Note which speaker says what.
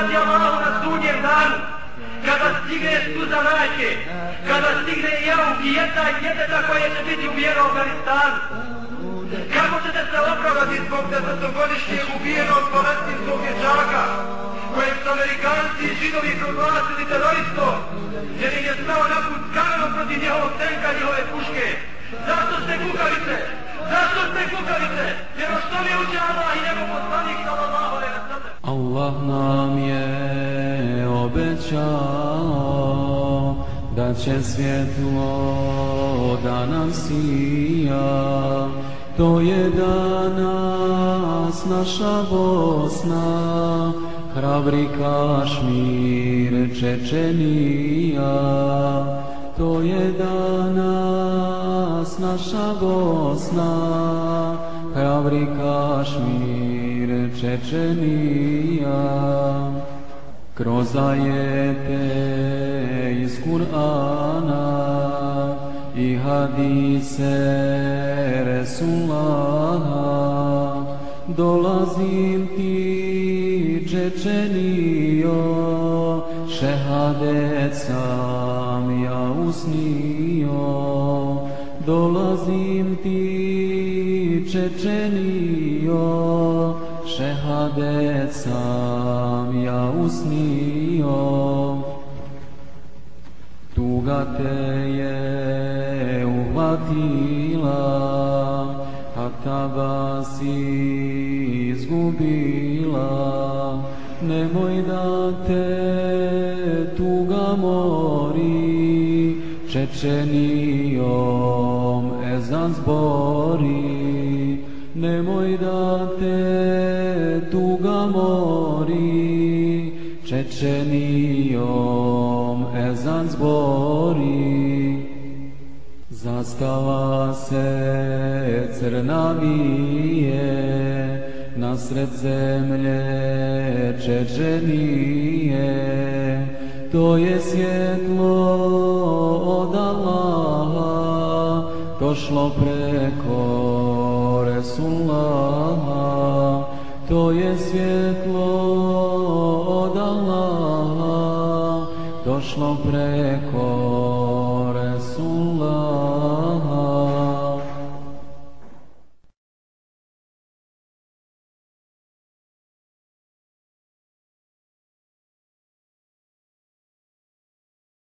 Speaker 1: radi Allahu na sudnjem danu, kada stigne suza majke, kada stigne jauk i jedna i djeteta koje će biti ubijeno u Afganistanu. Kako ćete se opravati zbog desetogodišnjeg ubijenog palestinskog dječaka, kojeg su Amerikanci i židovi proglasili teroristom, jer im je stao na put kamenom protiv njehovog tenka njihove puške. Zato Allah
Speaker 2: nam je obećao da će svjetlo da nam sija. To je danas naša Bosna hrabri Kašmir Čečenija. To je danas naša Bosna hrabri Kašmir Čečenija kroz ajete iz Kur'ana i hadise Resulaha. Dolazim ti Čečenijo šehadet sam ja usnio. Dolazim ti Čečenijo šehadet sam ja usnio. Tuga te je uhvatila a taba si izgubila. Nemoj da te tuga mori Čečenijom ezan zbori. Nemoj da te Čečenijom ezan zbori Zastava se crna vije Nasred zemlje Čečenije. To je svjetlo od Allaha Došlo preko Resulaha. To je svjetlo od Allaha, došlo preko Resulah.